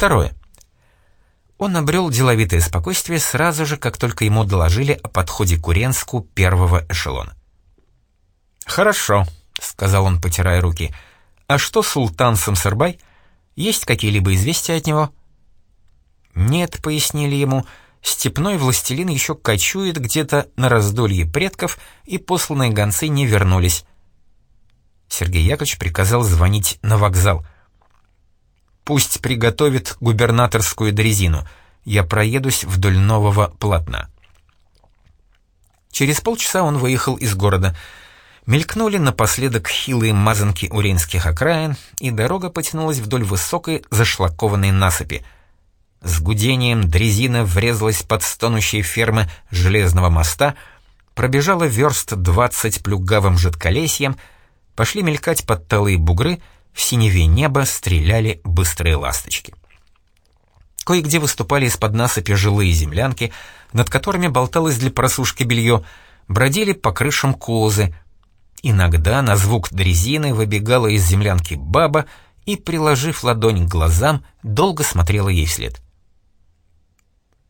Второе. Он обрел деловитое спокойствие сразу же, как только ему доложили о подходе к Уренску первого эшелона. «Хорошо», — сказал он, потирая руки. «А что султан Самсырбай? Есть какие-либо известия от него?» «Нет», — пояснили ему, — «степной властелин еще кочует где-то на раздолье предков, и посланные гонцы не вернулись». Сергей Яковлевич приказал звонить на вокзал. Пусть приготовит губернаторскую дрезину. Я проедусь вдоль нового полотна. Через полчаса он выехал из города. Мелькнули напоследок хилые мазанки уренских окраин, и дорога потянулась вдоль высокой зашлакованной насыпи. С гудением дрезина врезалась под стонущие фермы железного моста, пробежала верст двадцать плюгавым жидколесьем, пошли мелькать подталые бугры — в синеве неба стреляли быстрые ласточки. Кое-где выступали из-под насыпи жилые землянки, над которыми болталось для просушки белье, бродили по крышам козы. Иногда на звук дрезины выбегала из землянки баба и, приложив ладонь к глазам, долго смотрела ей вслед.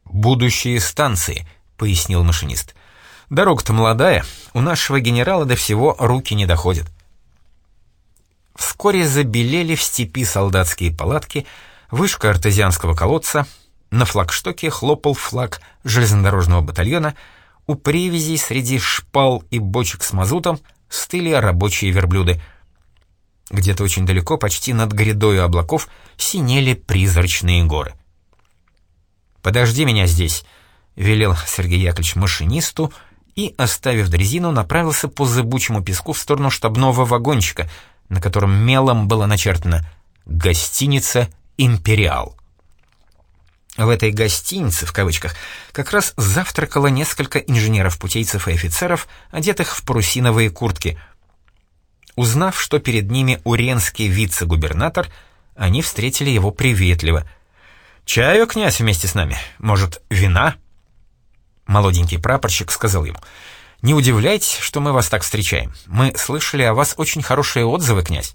«Будущие станции», — пояснил машинист. «Дорога-то молодая, у нашего генерала до всего руки не доходят». Вскоре забелели в степи солдатские палатки, вышка артезианского колодца, на флагштоке хлопал флаг железнодорожного батальона, у привязей среди шпал и бочек с мазутом стыли рабочие верблюды. Где-то очень далеко, почти над грядою облаков, синели призрачные горы. «Подожди меня здесь», — велел Сергей Яковлевич машинисту, и, оставив дрезину, направился по зыбучему песку в сторону штабного вагончика — на котором мелом было начертано «Гостиница Империал». В этой «гостинице», в кавычках, как раз завтракало несколько инженеров-путейцев и офицеров, одетых в парусиновые куртки. Узнав, что перед ними уренский вице-губернатор, они встретили его приветливо. «Чаю, князь, вместе с нами? Может, вина?» Молоденький прапорщик сказал ему — не удивляйтесь, что мы вас так встречаем. Мы слышали о вас очень хорошие отзывы, князь».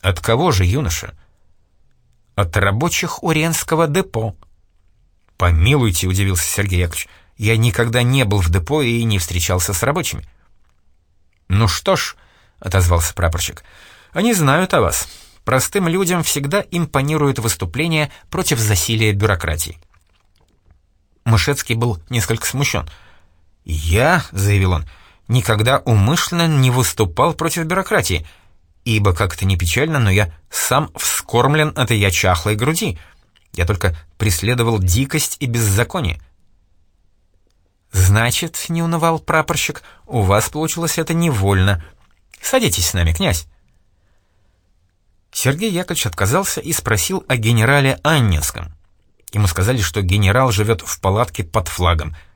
«От кого же, юноша?» «От рабочих Уренского депо». «Помилуйте», — удивился Сергей Яковлевич, — «я никогда не был в депо и не встречался с рабочими». «Ну что ж», — отозвался прапорщик, — «они знают о вас. Простым людям всегда импонирует выступление против засилия бюрократии». Мышецкий был несколько смущен — «Я», — заявил он, — «никогда умышленно не выступал против бюрократии, ибо, как это не печально, но я сам вскормлен от ее чахлой груди. Я только преследовал дикость и беззаконие». «Значит, — не унывал прапорщик, — у вас получилось это невольно. Садитесь с нами, князь». Сергей Яковлевич отказался и спросил о генерале Аннинском. Ему сказали, что генерал живет в палатке под флагом —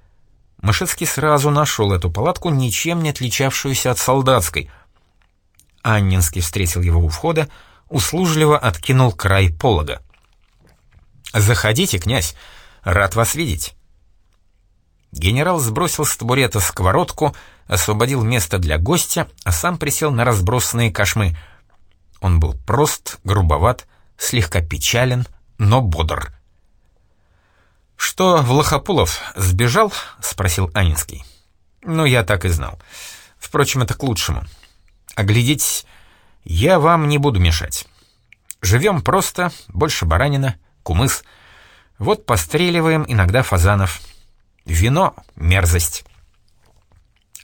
Мышецкий сразу нашел эту палатку, ничем не отличавшуюся от солдатской. Аннинский встретил его у входа, услужливо откинул край полога. «Заходите, князь, рад вас видеть». Генерал сбросил с табурета сковородку, освободил место для гостя, а сам присел на разбросанные кошмы. Он был прост, грубоват, слегка печален, но бодр. «Что, Влахопулов сбежал?» — спросил Анинский. «Ну, я так и знал. Впрочем, это к лучшему. Оглядитесь, я вам не буду мешать. Живем просто, больше баранина, кумыс. Вот постреливаем иногда фазанов. Вино — мерзость».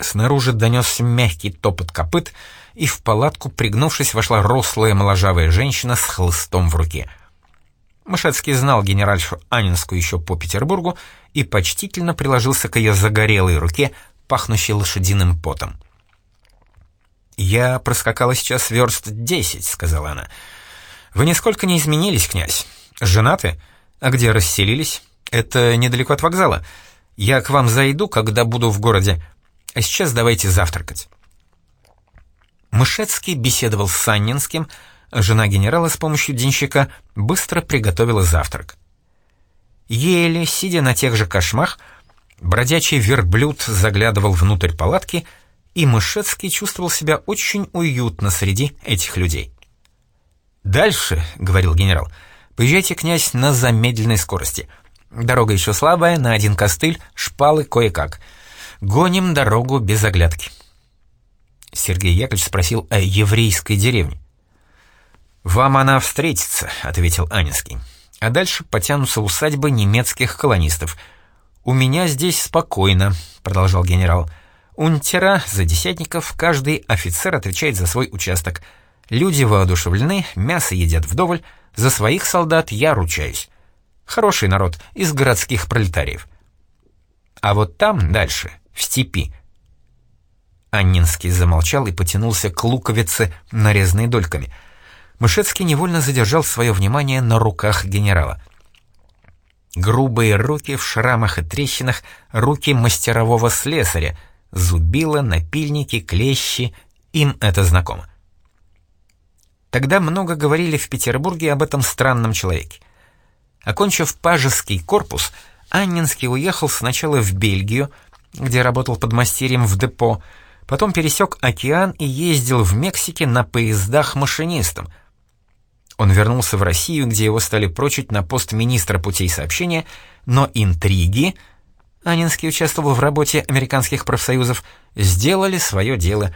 Снаружи донесся мягкий топот копыт, и в палатку, пригнувшись, вошла рослая моложавая женщина с хлыстом в руке — Мышецкий знал генеральшу Анинскую еще по Петербургу и почтительно приложился к ее загорелой руке, пахнущей лошадиным потом. «Я проскакала сейчас верст десять», — сказала она. «Вы нисколько не изменились, князь. Женаты? А где расселились? Это недалеко от вокзала. Я к вам зайду, когда буду в городе. А сейчас давайте завтракать». Мышецкий беседовал с Саннинским, — Жена генерала с помощью денщика быстро приготовила завтрак. Еле, сидя на тех же кошмах, бродячий верблюд заглядывал внутрь палатки, и Мышецкий чувствовал себя очень уютно среди этих людей. «Дальше», — говорил генерал, Поезжайте, князь, на замедленной скорости. Дорога еще слабая, на один костыль, шпалы кое-как. Гоним дорогу без оглядки». Сергей Яковлевич спросил о еврейской деревне. «Вам она встретится», — ответил Анинский. «А дальше потянутся усадьбы немецких колонистов. У меня здесь спокойно», — продолжал генерал. «Унтера за десятников, каждый офицер отвечает за свой участок. Люди воодушевлены, мясо едят вдоволь, за своих солдат я ручаюсь. Хороший народ, из городских пролетариев. А вот там, дальше, в степи...» Аннинский замолчал и потянулся к луковице, нарезанной дольками — Мышецкий невольно задержал свое внимание на руках генерала. Грубые руки в шрамах и трещинах, руки мастерового слесаря, зубила, напильники, клещи, им это знакомо. Тогда много говорили в Петербурге об этом странном человеке. Окончив пажеский корпус, Аннинский уехал сначала в Бельгию, где работал подмастерьем в депо, потом пересек океан и ездил в Мексике на поездах машинистом — он вернулся в Россию, где его стали прочить на пост министра путей сообщения, но интриги, Анинский участвовал в работе американских профсоюзов, сделали свое дело.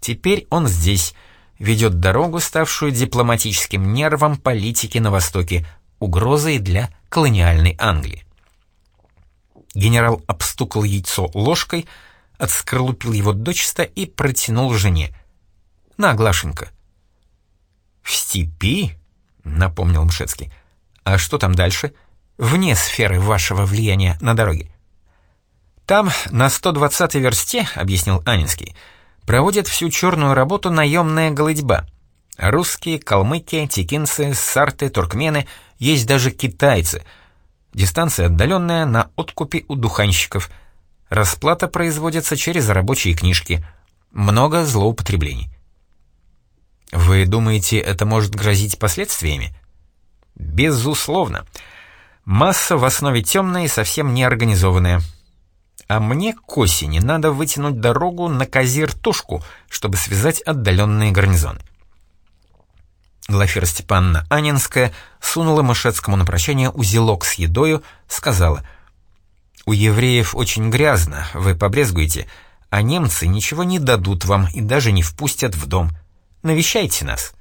Теперь он здесь, ведет дорогу, ставшую дипломатическим нервом политики на Востоке, угрозой для колониальной Англии. Генерал обстукал яйцо ложкой, отскорлупил его дочисто и протянул жене. «На, Глашенька, «В степи?» — напомнил Мшецкий. «А что там дальше? Вне сферы вашего влияния на дороге». «Там, на 120-й версте, — объяснил Анинский, — проводит всю черную работу наемная голыдьба. Русские, калмыки, текинцы, сарты, туркмены, есть даже китайцы. Дистанция отдаленная, на откупе у духанщиков. Расплата производится через рабочие книжки. Много злоупотреблений. Вы думаете, это может грозить последствиями? Безусловно. Масса в основе темная и совсем неорганизованная. А мне к осени надо вытянуть дорогу на Казир-Тушку, чтобы связать отдаленные гарнизоны. Глафира Степановна Анинская сунула Мышецкому на прощание узелок с едою, сказала, «У евреев очень грязно, вы побрезгуете, а немцы ничего не дадут вам и даже не впустят в дом. Навещайте нас».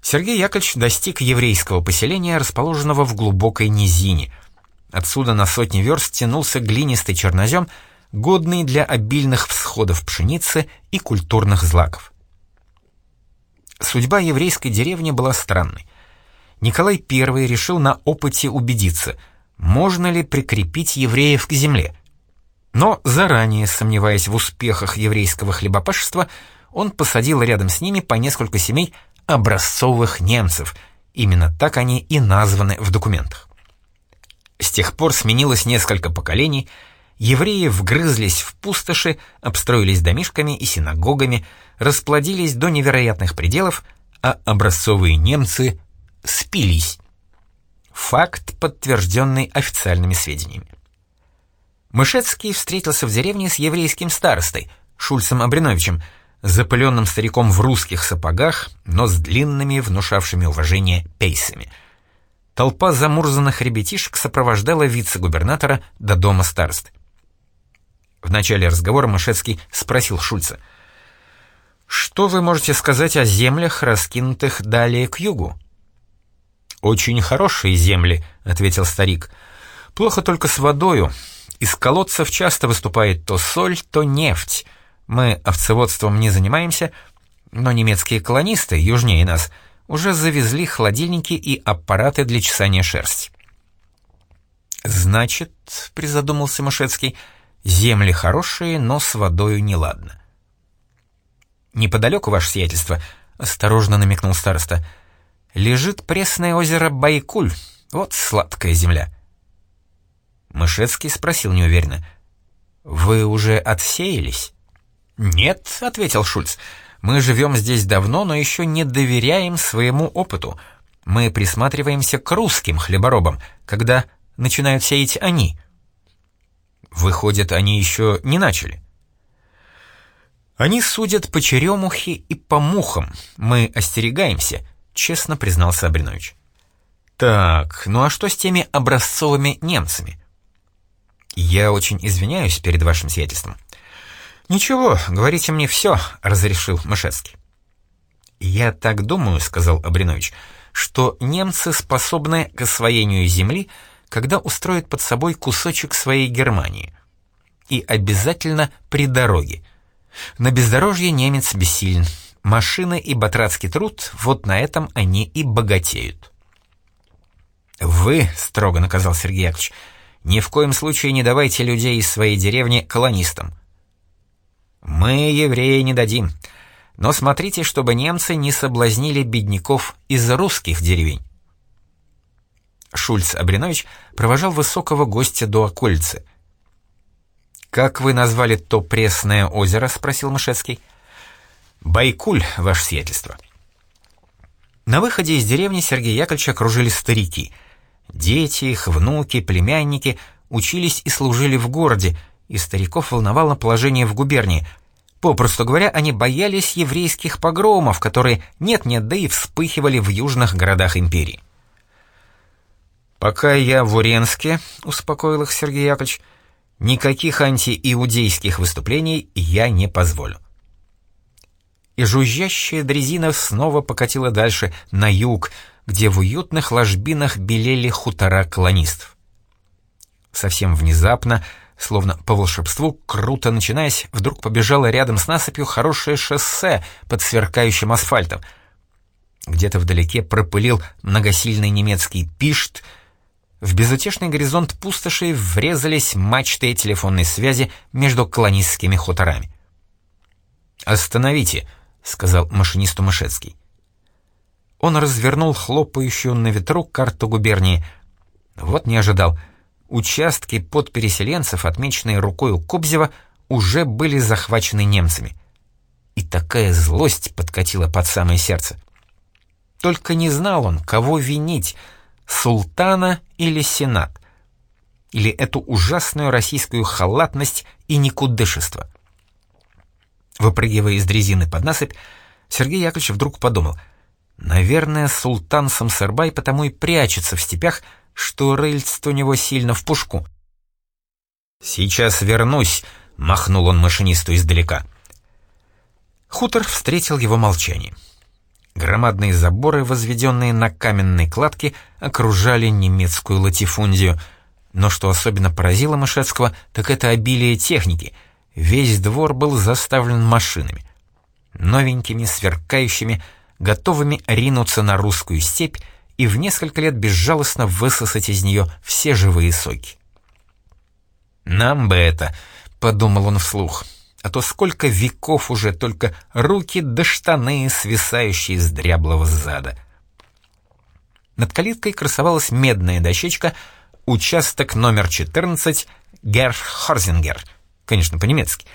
Сергей Яковлевич достиг еврейского поселения, расположенного в глубокой низине. Отсюда на сотни верст тянулся глинистый чернозем, годный для обильных всходов пшеницы и культурных злаков. Судьба еврейской деревни была странной. Николай I решил на опыте убедиться, можно ли прикрепить евреев к земле. Но заранее, сомневаясь в успехах еврейского хлебопашества, он посадил рядом с ними по несколько семей образцовых немцев. Именно так они и названы в документах. С тех пор сменилось несколько поколений, евреи вгрызлись в пустоши, обстроились домишками и синагогами, расплодились до невероятных пределов, а образцовые немцы спились. Факт, подтвержденный официальными сведениями. Мышецкий встретился в деревне с еврейским старостой, Шульцем Абриновичем, запыленным стариком в русских сапогах, но с длинными, внушавшими уважение пейсами. Толпа замурзанных ребятишек сопровождала вице-губернатора до дома старосты. В начале разговора Мышецкий спросил Шульца, «Что вы можете сказать о землях, раскинутых далее к югу?» «Очень хорошие земли», — ответил старик. «Плохо только с водою. Из колодцев часто выступает то соль, то нефть. Мы овцеводством не занимаемся, но немецкие колонисты, южнее нас, уже завезли холодильники и аппараты для чесания шерсти. «Значит, — призадумался Мышецкий, — земли хорошие, но с водою неладно». «Неподалеку, ваше сиятельство», — осторожно намекнул староста, — «лежит пресное озеро Байкуль, вот сладкая земля». Мышецкий спросил неуверенно, «Вы уже отсеялись?» «Нет», — ответил Шульц, — «мы живем здесь давно, но еще не доверяем своему опыту. Мы присматриваемся к русским хлеборобам, когда начинают сеять они». «Выходит, они еще не начали?» «Они судят по черемухе и по мухам. Мы остерегаемся. честно признался Абринович. «Так, ну а что с теми образцовыми немцами?» «Я очень извиняюсь перед вашим сиятельством». «Ничего, говорите мне все», — разрешил Мышецкий. «Я так думаю», — сказал Абринович, — «что немцы способны к освоению земли, когда устроят под собой кусочек своей Германии. И обязательно при дороге. На бездорожье немец бессилен. Машины и батрацкий труд, вот на этом они и богатеют». «Вы», — строго наказал Сергей Яковлевич, — «ни в коем случае не давайте людей из своей деревни колонистам». «Мы, евреи, не дадим. Но смотрите, чтобы немцы не соблазнили бедняков из русских деревень». Шульц Абринович провожал высокого гостя до окольцы. «Как вы назвали то пресное озеро?» — спросил Мышецкий. «Байкуль, ваше сиятельство». На выходе из деревни Сергея Яковлевича окружили старики — Дети их, внуки, племянники учились и служили в городе, и стариков волновало положение в губернии. Попросту говоря, они боялись еврейских погромов, которые нет-нет, да и вспыхивали в южных городах империи. «Пока я в Уренске», — успокоил их Сергей Яковлевич, — «никаких антииудейских выступлений я не позволю». И жужжащая дрезина снова покатила дальше, на юг, — где в уютных ложбинах белели хутора колонистов. Совсем внезапно, словно по волшебству, круто начинаясь, вдруг побежало рядом с насыпью хорошее шоссе под сверкающим асфальтом. Где-то вдалеке пропылил многосильный немецкий пишт, в безутешный горизонт пустоши врезались мачты телефонной связи между колонистскими хуторами. «Остановите», — сказал машинисту Мышецкий. Он развернул хлопающую на ветру карту губернии. Вот не ожидал. Участки под переселенцев, отмеченные рукой у Кобзева, уже были захвачены немцами. И такая злость подкатила под самое сердце. Только не знал он, кого винить — султана или сенат. Или эту ужасную российскую халатность и никудышество. Выпрыгивая из дрезины под насыпь, Сергей Яковлевич вдруг подумал — Наверное, султан Самсарбай потому и прячется в степях, что рыльц у него сильно в пушку. «Сейчас вернусь», — махнул он машинисту издалека. Хутор встретил его молчание. Громадные заборы, возведенные на каменной кладке, окружали немецкую латифундию. Но что особенно поразило Мышецкого, так это обилие техники. Весь двор был заставлен машинами. Новенькими, сверкающими, готовыми ринуться на русскую степь и в несколько лет безжалостно высосать из нее все живые соки. «Нам бы это», — подумал он вслух, — «а то сколько веков уже только руки до штаны, свисающие с дряблого зада». Над калиткой красовалась медная дощечка «Участок номер 14, Герр Хорзингер», конечно, по-немецки.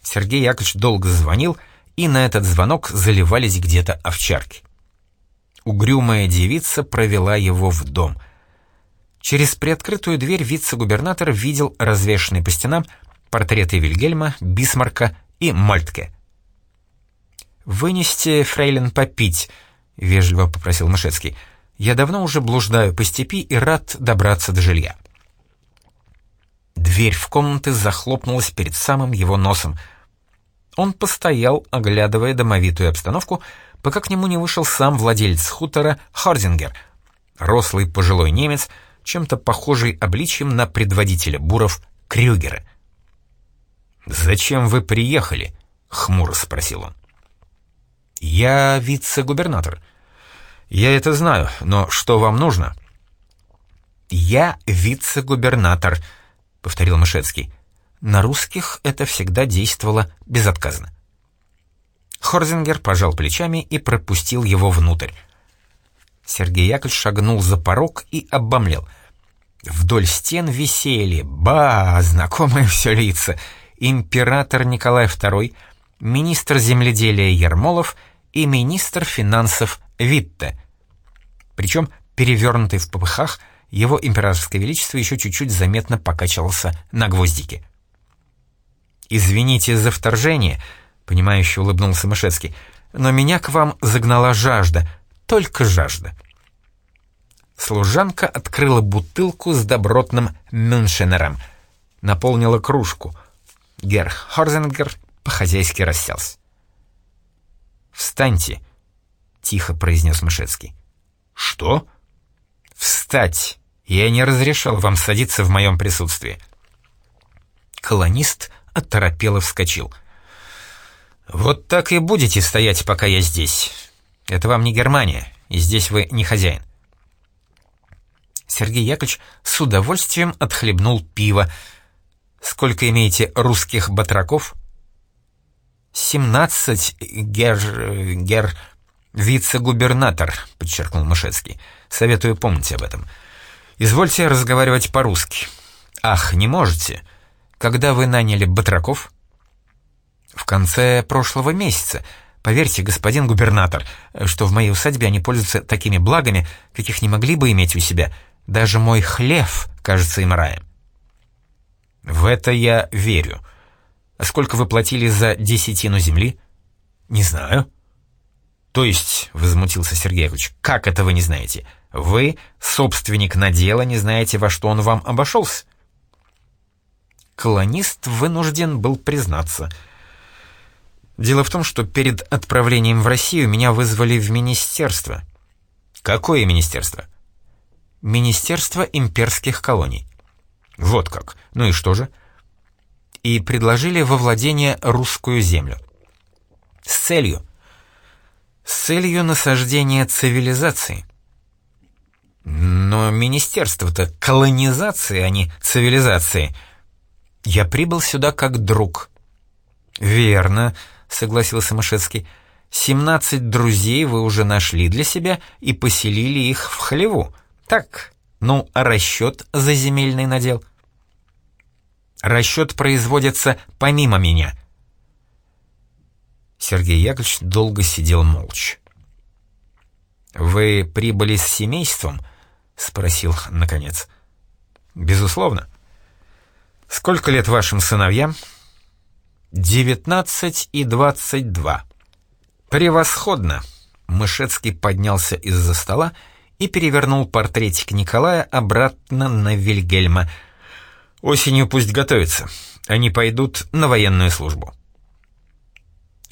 Сергей Яковлевич долго звонил, — и на этот звонок заливались где-то овчарки. Угрюмая девица провела его в дом. Через приоткрытую дверь вице-губернатор видел развешанные по стенам портреты Вильгельма, Бисмарка и Мальтке. «Вынести, фрейлин, попить», — вежливо попросил Мышецкий. «Я давно уже блуждаю по степи и рад добраться до жилья». Дверь в комнаты захлопнулась перед самым его носом — он постоял, оглядывая домовитую обстановку, пока к нему не вышел сам владелец хутора Хордингер, рослый пожилой немец, чем-то похожий обличием на предводителя буров Крюгера. «Зачем вы приехали?» — хмуро спросил он. «Я вице-губернатор. Я это знаю, но что вам нужно?» «Я вице-губернатор», — повторил Мышецкий. На русских это всегда действовало безотказно. Хорзингер пожал плечами и пропустил его внутрь. Сергей Яковлевич шагнул за порог и обомлел. Вдоль стен висели, ба, знакомые все лица, император Николай II, министр земледелия Ермолов и министр финансов Витте. Причем, перевернутый в попыхах, его императорское величество еще чуть-чуть заметно покачивался на гвоздике. «Извините за вторжение», — понимающе улыбнулся Мышецкий, «но меня к вам загнала жажда. только жажда. Служанка открыла бутылку с добротным мюншенером, наполнила кружку. Герр Хорзенгер по-хозяйски расселся. «Встаньте», — тихо произнес Мышецкий. «Что?» «Встать! Я не разрешал вам садиться в моем присутствии». Колонист оторопело вскочил. «Вот так и будете стоять, пока я здесь. Это вам не Германия, и здесь вы не хозяин». Сергей Яковлевич с удовольствием отхлебнул пиво. «Сколько имеете русских батраков?» «Семнадцать, гер... гер... вице-губернатор», — подчеркнул Мышецкий. «Советую помнить об этом. Извольте разговаривать по-русски». «Ах, не можете? Когда вы наняли батраков?» «В конце прошлого месяца. Поверьте, господин губернатор, что в моей усадьбе они пользуются такими благами, каких не могли бы иметь у себя. Даже мой хлев кажется им раем». «В это я верю. А сколько вы платили за десятину земли?» «Не знаю». «То есть», — возмутился Сергеевич, — «как это вы не знаете? Вы, собственник надела, не знаете, во что он вам обошелся?» Колонист вынужден был признаться. «Дело в том, что перед отправлением в Россию меня вызвали в министерство». «Какое министерство?» Министерство имперских колоний. Вот как. Ну и что же? И предложили во владение русскую землю. С целью. С целью насаждения цивилизации. Но министерство-то колонизации, а не цивилизации. Я прибыл сюда как друг. Верно, согласился Мышецкий. Семнадцать друзей вы уже нашли для себя и поселили их в хлеву. Так, ну, а расчет за земельный надел? Расчет производится помимо меня. Сергей Яковлевич долго сидел молча. «Вы прибыли с семейством?» — спросил наконец. «Безусловно». «Сколько лет вашим сыновьям?» «Девятнадцать и двадцать два». «Превосходно!» Мышецкий поднялся из-за стола и перевернул портретик Николая обратно на Вильгельма. «Осенью пусть готовятся. Они пойдут на военную службу».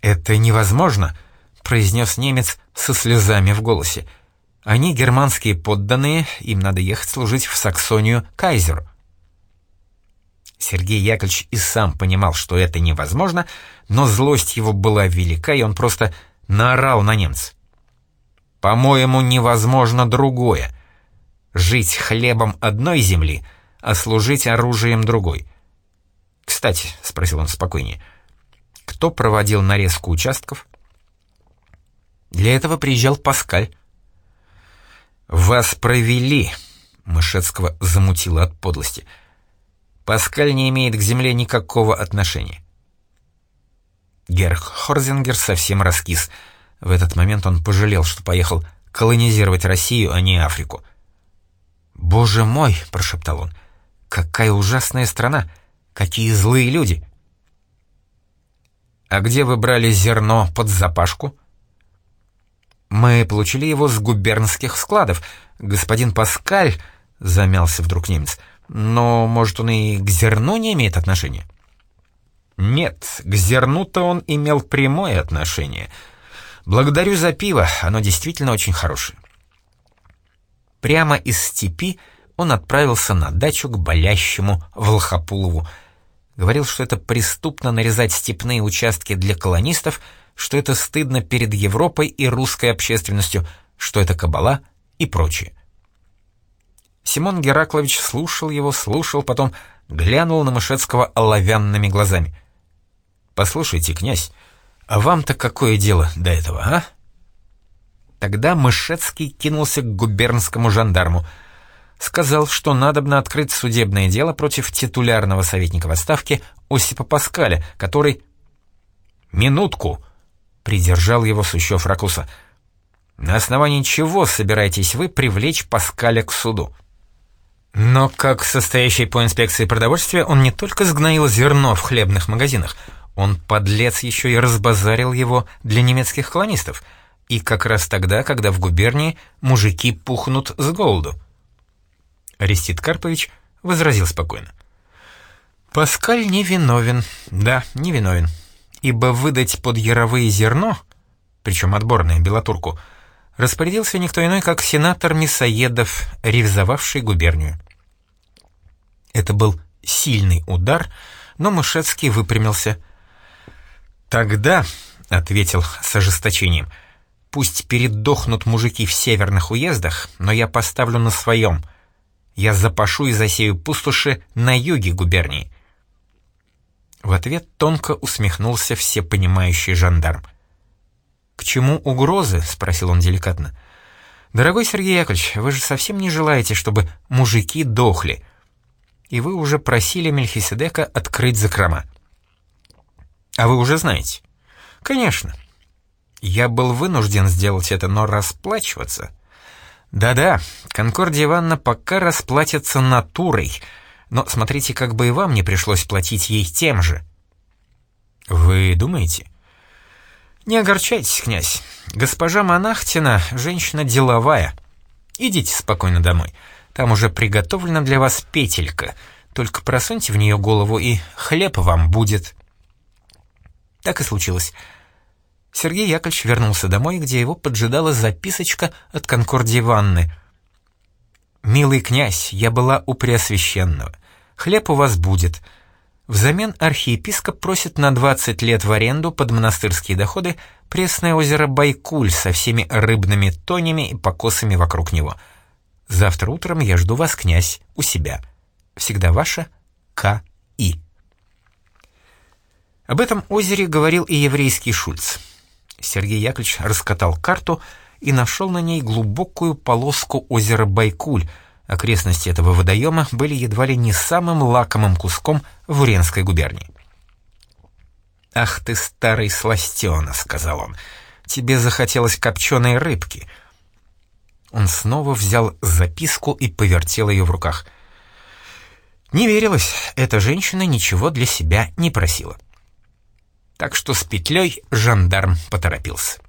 «Это невозможно», — произнес немец со слезами в голосе. «Они германские подданные, им надо ехать служить в Саксонию кайзеру». Сергей Яковлевич и сам понимал, что это невозможно, но злость его была велика, и он просто наорал на немца. По-моему, невозможно другое. Жить хлебом одной земли, а служить оружием другой. «Кстати», — спросил он спокойнее, — «кто проводил нарезку участков?» «Для этого приезжал Паскаль». «Вас провели», — Мышецкого замутило от подлости. «Паскаль не имеет к земле никакого отношения». Герх Хорзингер совсем раскис — в этот момент он пожалел, что поехал колонизировать Россию, а не Африку. «Боже мой!» — прошептал он. «Какая ужасная страна! Какие злые люди!» «А где вы брали зерно под запашку?» «Мы получили его с губернских складов. Господин Паскаль...» — замялся вдруг немец. «Но, может, он и к зерну не имеет отношения?» «Нет, к зерну-то он имел прямое отношение», «Благодарю за пиво, оно действительно очень хорошее». Прямо из степи он отправился на дачу к болящему Волхопулову. Говорил, что это преступно нарезать степные участки для колонистов, что это стыдно перед Европой и русской общественностью, что это кабала и прочее. Симон Гераклович слушал его, слушал, потом глянул на Мышецкого оловянными глазами. «Послушайте, князь, а вам-то какое дело до этого, а? Тогда Мышецкий кинулся к губернскому жандарму. Сказал, что надобно открыть судебное дело против титулярного советника в отставке Осипа Паскаля, который... «Минутку!» — придержал его Сущев Ракуса. «На основании чего собираетесь вы привлечь Паскаля к суду?» Но как состоящий по инспекции продовольствия, он не только сгноил зерно в хлебных магазинах — он, подлец, еще и разбазарил его для немецких колонистов. И как раз тогда, когда в губернии мужики пухнут с голоду. Арестит Карпович возразил спокойно. Паскаль не виновен, да, не виновен, ибо выдать под яровые зерно, причем отборное белотурку, распорядился никто иной, как сенатор Мясоедов, ревизовавший губернию. Это был сильный удар, но Мышецкий выпрямился. «Тогда», — ответил с ожесточением, — «пусть передохнут мужики в северных уездах, но я поставлю на своем. Я запашу и засею пустоши на юге губернии. В ответ тонко усмехнулся всепонимающий жандарм. «К чему угрозы?» — спросил он деликатно. «Дорогой Сергей Яковлевич, вы же совсем не желаете, чтобы мужики дохли. И вы уже просили Мельхиседека открыть закрома». «А вы уже знаете?» «Конечно. Я был вынужден сделать это, но расплачиваться...» «Да-да, Конкордия Ивановна пока расплатится натурой», но смотрите, как бы и вам не пришлось платить ей тем же». «Вы думаете?» «Не огорчайтесь, князь. Госпожа Монахтина — женщина деловая. Идите спокойно домой. Там уже приготовлена для вас петелька. Только просуньте в нее голову, и хлеб вам будет». Так и случилось. Сергей Яковлевич вернулся домой, где его поджидала записочка от Конкордии Ванны. «Милый князь, я была у Преосвященного. Хлеб у вас будет. Взамен архиепископ просит на 20 лет в аренду под монастырские доходы пресное озеро Байкуль со всеми рыбными тонями и покосами вокруг него. Завтра утром я жду вас, князь, у себя. Всегда ваша К. И. Об этом озере говорил и еврейский Шульц. Сергей Яковлевич раскатал карту и нашел на ней глубокую полоску озера Байкуль — Окрестности этого водоема были едва ли не самым лакомым куском в Уренской губернии. «Ах ты, старый сластена», — сказал он, — «тебе захотелось копченой рыбки». Он снова взял записку и повертел ее в руках. Не верилось, эта женщина ничего для себя не просила. Так что с петлей жандарм поторопился.